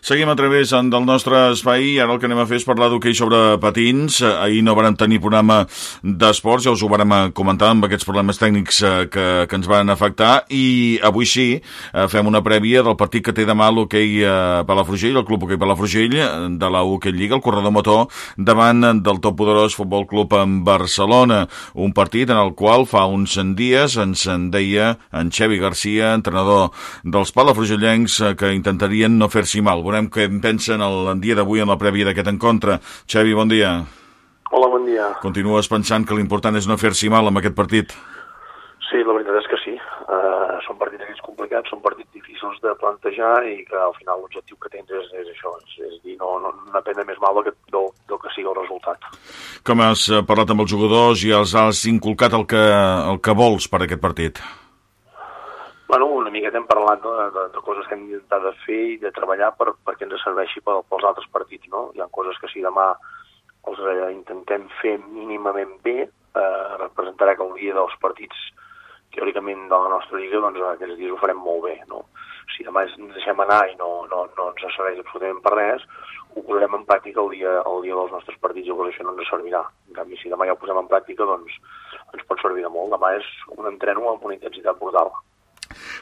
Seguim a través del nostre espai ara el que anem a fer és parlar d'hoquei sobre patins. Ahir no vàrem tenir programa d'esports, ja us ho vàrem comentar amb aquests problemes tècnics eh, que, que ens van afectar i avui sí, eh, fem una prèvia del partit que té demà l'hoquei eh, Palafrugell, el club hoquei Palafrugell de la hoquei Lliga, el corredor motor davant del top poderós Futbol Club en Barcelona. Un partit en el qual fa uns dies ens en deia en Xevi Garcia, entrenador dels palafrugellencs, que intentarien no fer-s'hi mal Veurem què en pensen el, el dia d'avui en la prèvia d'aquest encontre. Xavi, bon dia. Hola, bon dia. Continues pensant que l'important és no fer-s'hi mal amb aquest partit? Sí, la veritat és que sí. Uh, són partits aquells complicats, són partits difícils de plantejar i que al final l'objectiu que tens és, és això, és, és dir, no, no, no depèn més mal del que, del, del que sigui el resultat. Com has eh, parlat amb els jugadors i els has inculcat el que, el que vols per aquest partit? Bueno, una miqueta hem parlat no, de, de coses que hem d'intentar de fer i de treballar per, perquè ens serveixi per, pels altres partits, no? Hi ha coses que si demà els eh, intentem fer mínimament bé, eh, representarà que el dia dels partits teòricament de la nostra lliga, doncs aquests dies ho farem molt bé, no? Si demà ens deixem anar i no, no, no ens serveix absolutament per res, ho posarem en pràctica el dia, el dia dels nostres partits llavors això no ens servirà. En canvi, si demà ja ho posem en pràctica, doncs ens pot servir de molt. Demà és un entreno amb una intensitat brutal.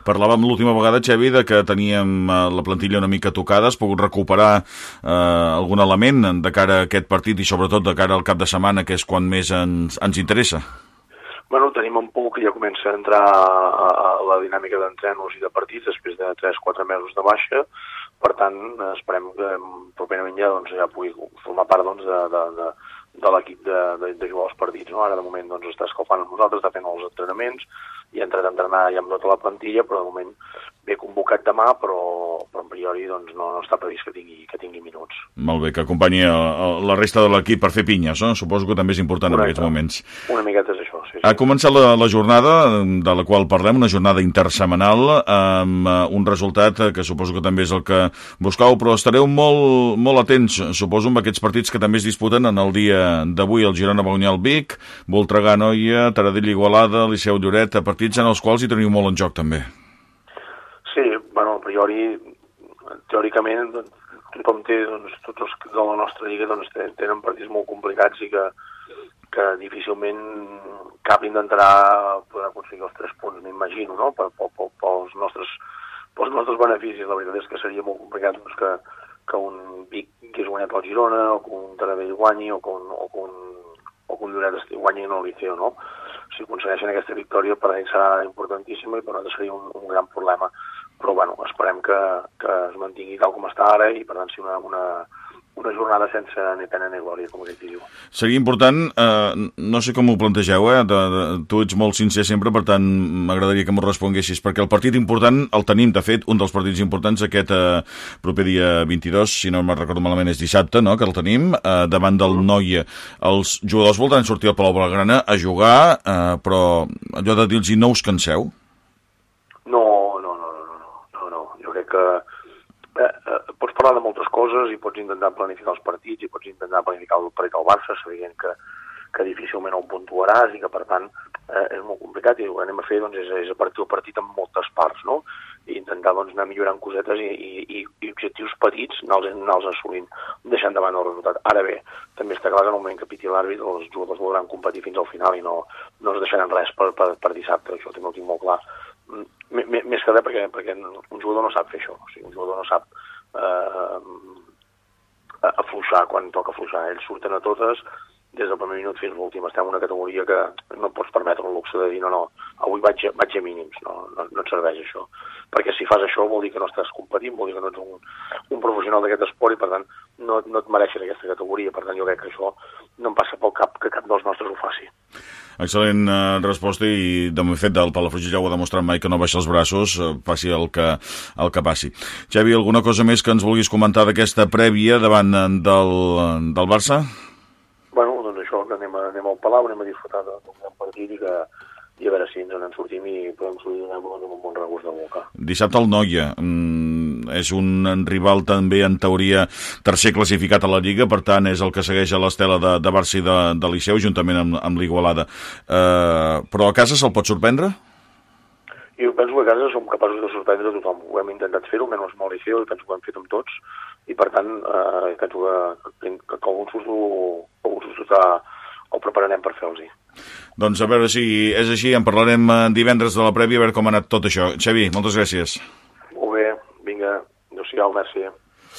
Parlàvem l'última vegada, Xevi, de que teníem eh, la plantilla una mica tocada, has pogut recuperar eh, algun element de cara a aquest partit i sobretot de cara al cap de setmana, que és quan més ens, ens interessa? Bueno, tenim un punt que ja comença a entrar a, a la dinàmica d'entrenos i de partits després de 3-4 mesos de baixa, per tant, esperem que properament ja, doncs, ja pugui formar part doncs, de, de, de, de l'equip de, de, de jugar els partits. No? Ara, de moment, doncs, està escalfant amb nosaltres, està fent els entrenaments, i ha entrat a entrenar ja amb tota la plantilla, però de moment ve convocat demà, però, però en priori doncs, no, no està previst que tingui, que tingui minuts. Molt bé, que acompanyi a, a la resta de l'equip per fer pinyes, no? Suposo que també és important Correcte. en aquests moments. Una miqueta és això, sí. sí. Ha començat la, la jornada de la qual parlem, una jornada intersemanal, amb un resultat que suposo que també és el que buscau, però estareu molt, molt atents, suposo, amb aquests partits que també es disputen en el dia d'avui, el Girona Baunial Vic, Voltregà Noia, Taradell Igualada, Liceu Lloret, partits en els quals hi teniu molt en joc també. Sí, bueno, a priori, teòricament, tothom té, doncs, tots els de la nostra lliga doncs, tenen partits molt complicats i que, que difícilment cap intentarà poder aconseguir els tres punts, m'imagino, no? Per, per, per, pels, nostres, pels nostres beneficis. La veritat és que seria molt complicat doncs, que, que un Vic hagués guanyat al Girona, o que un Taradell guanyi, o que un, o que un, o que un Lloret guanyi en el Liceu, no? Si aconsegueixen aquesta victòria, per ells serà importantíssima i per nosaltres seria un, un gran problema però bueno, esperem que, que tal com està ara i per tant si una, una, una jornada sense ni pena ni glòria, com aquest diu. Seria important, eh, no sé com ho plantegeu, eh, de, de, tu ets molt sincer sempre, per tant m'agradaria que m'ho responguessis, perquè el partit important el tenim, de fet, un dels partits importants aquest eh, proper dia 22, si no me'n recordo malament és dissabte, no?, que el tenim, eh, davant del mm. Noia. Els jugadors voldran sortir al Palau Blaugrana a jugar, eh, però allò de dir-los no us canseu? que eh, eh, pots parlar de moltes coses i pots intentar planificar els partits i pots intentar planificar el partit al Barça sabent que, que difícilment el puntuaràs i que per tant eh, és molt complicat i el que anem a fer doncs, és, és a partir del partit amb moltes parts no? i intentar doncs, anar millorant cosetes i, i, i objectius petits anar-los anar assolint deixant davant el resultat. Ara bé, també està clar que en el moment que piti l'àrbit els jugadors voldran competir fins al final i no, no es deixaran res per, per, per dissabte, això també ho tinc molt clar més que res perquè, perquè un jugador no sap fer això, o sigui, un jugador no sap eh, afluixar quan toca afluixar, ells surten a totes des del primer minut fins a l'últim, estem en una categoria que no pots permetre el luxe de dir no, no, avui vaig, vaig a mínims, no, no, no et serveix això, perquè si fas això vol dir que no estàs competint, vol dir que no ets un, un professional d'aquest esport i per tant no, no et mereixes aquesta categoria, per tant jo crec que això no em passa pel cap que cap dels nostres ho faci. Excel·lent eh, resposta i de fet del Palafrugell ja ho ha demostrat mai que no baixa els braços, eh, passi el que, el que passi. Xavi, alguna cosa més que ens vulguis comentar d'aquesta prèvia davant eh, del, del Barça? Això, que anem, a, anem al Palau, anem a disfrutar d'un gran partit i que i a veure si ens en sortim i podem sortir amb un bon regust de boca. Dissabte el Noia. Mm, és un rival també, en teoria, tercer classificat a la Lliga, per tant, és el que segueix a l'estela de, de Barça i de, de Liceu, juntament amb, amb l'Igualada. Eh, però a casa se'l pot sorprendre? i penso que a casa som capaços de sorprendre tothom. Ho hem intentat fer-ho, menys molt i feo, i penso que ho hem fet amb tots, i per tant, eh, penso que, que, que, que algun susto, algun susto el prepararem per fer-los-hi. Doncs a veure si és així, en parlarem eh, divendres de la prèvia, a veure com ha anat tot això. Xavi, moltes gràcies. Molt bé, vinga, adéu-siau, merci.